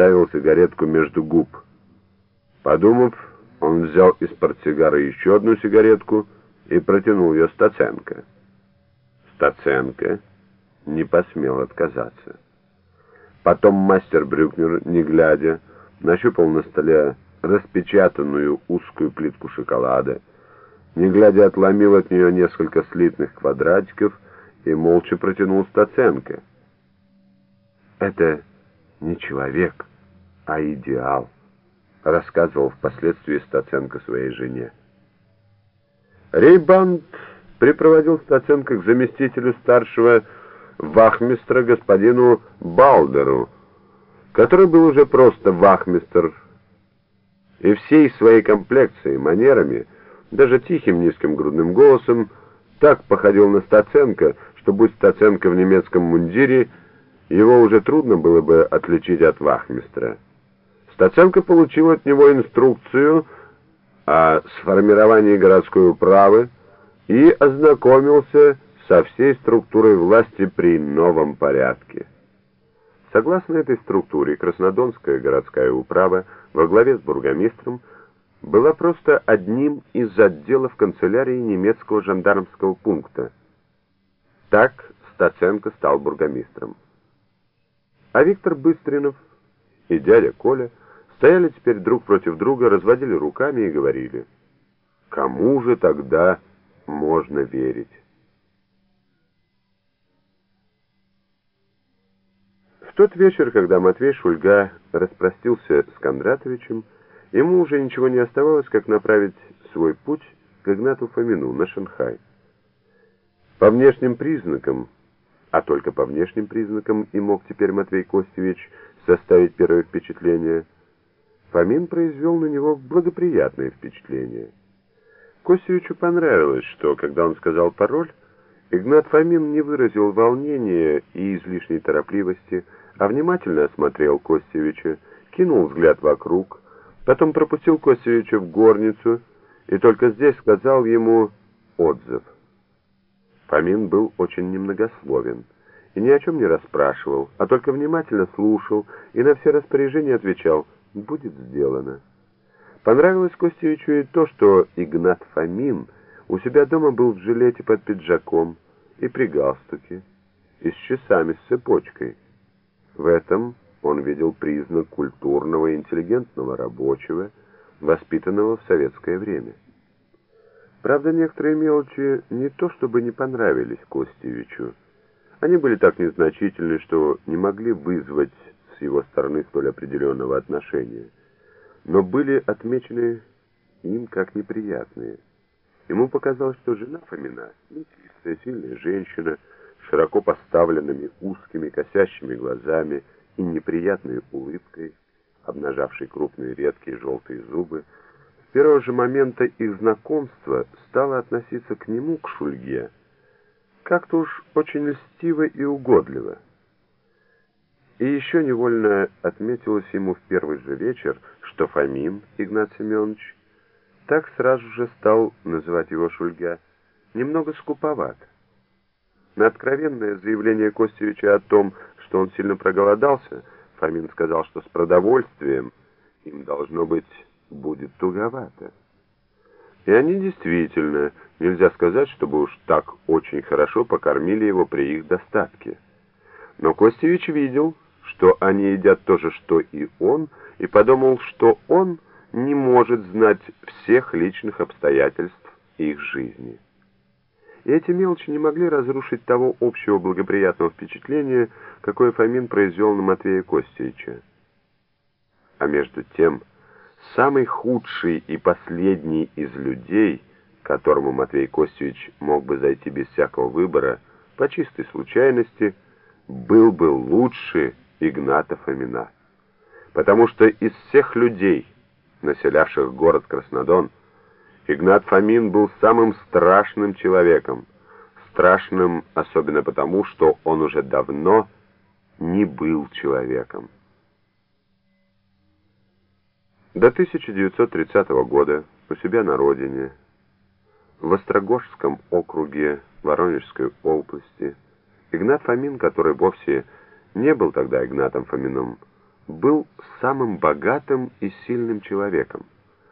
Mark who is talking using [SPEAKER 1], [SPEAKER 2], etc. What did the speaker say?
[SPEAKER 1] вставил сигаретку между губ. Подумав, он взял из портсигара еще одну сигаретку и протянул ее Стаценко. Стаценко не посмел отказаться. Потом мастер Брюкнер, не глядя, нащупал на столе распечатанную узкую плитку шоколада, не глядя отломил от нее несколько слитных квадратиков и молча протянул Стаценко. «Это не человек, а идеал», — рассказывал впоследствии Стаценко своей жене. Рейбанд припроводил Стаценко к заместителю старшего вахмистра господину Балдеру, который был уже просто вахмистр, и всей своей комплекцией, манерами, даже тихим низким грудным голосом, так походил на Стаценко, что будь Стаценко в немецком мундире, его уже трудно было бы отличить от вахмистра. Стаценко получил от него инструкцию о сформировании городской управы и ознакомился со всей структурой власти при новом порядке. Согласно этой структуре, Краснодонская городская управа во главе с бургомистром была просто одним из отделов канцелярии немецкого жандармского пункта. Так Стаценко стал бургомистром. А Виктор Быстринов и дядя Коля стояли теперь друг против друга, разводили руками и говорили, «Кому же тогда можно верить?» В тот вечер, когда Матвей Шульга распростился с Кондратовичем, ему уже ничего не оставалось, как направить свой путь к Игнату Фомину на Шанхай. По внешним признакам, а только по внешним признакам и мог теперь Матвей Костевич составить первое впечатление, Фомин произвел на него благоприятное впечатление. Костевичу понравилось, что, когда он сказал пароль, Игнат Фомин не выразил волнения и излишней торопливости, а внимательно осмотрел Костевича, кинул взгляд вокруг, потом пропустил Костевича в горницу и только здесь сказал ему отзыв. Фомин был очень немногословен и ни о чем не расспрашивал, а только внимательно слушал и на все распоряжения отвечал «будет сделано». Понравилось Костевичу и то, что Игнат Фомин у себя дома был в жилете под пиджаком и при галстуке, и с часами с цепочкой. В этом он видел признак культурного и интеллигентного рабочего, воспитанного в советское время. Правда, некоторые мелочи не то чтобы не понравились Костевичу. Они были так незначительны, что не могли вызвать с его стороны столь определенного отношения, но были отмечены им как неприятные. Ему показалось, что жена Фомина, метистая, сильная женщина, широко поставленными узкими косящими глазами и неприятной улыбкой, обнажавшей крупные редкие желтые зубы, с первого же момента их знакомства стала относиться к нему, к Шульге, как-то уж очень льстиво и угодливо. И еще невольно отметилось ему в первый же вечер, что Фомин Игнат Семенович так сразу же стал называть его Шульга немного скуповат. На откровенное заявление Костевича о том, что он сильно проголодался, Фомин сказал, что с продовольствием им должно быть будет туговато. И они действительно, нельзя сказать, чтобы уж так очень хорошо покормили его при их достатке. Но Костевич видел, что они едят то же, что и он, и подумал, что он не может знать всех личных обстоятельств их жизни. И эти мелочи не могли разрушить того общего благоприятного впечатления, какое Фомин произвел на Матвея Костевича. А между тем, самый худший и последний из людей, которому Матвей Костевич мог бы зайти без всякого выбора, по чистой случайности, был бы лучше Игната Фомина. Потому что из всех людей, населявших город Краснодон, Игнат Фомин был самым страшным человеком, страшным особенно потому, что он уже давно не был человеком. До 1930 года у себя на родине, в Острогожском округе Воронежской области, Игнат Фомин, который вовсе не был тогда Игнатом Фоминым, был самым богатым и сильным человеком.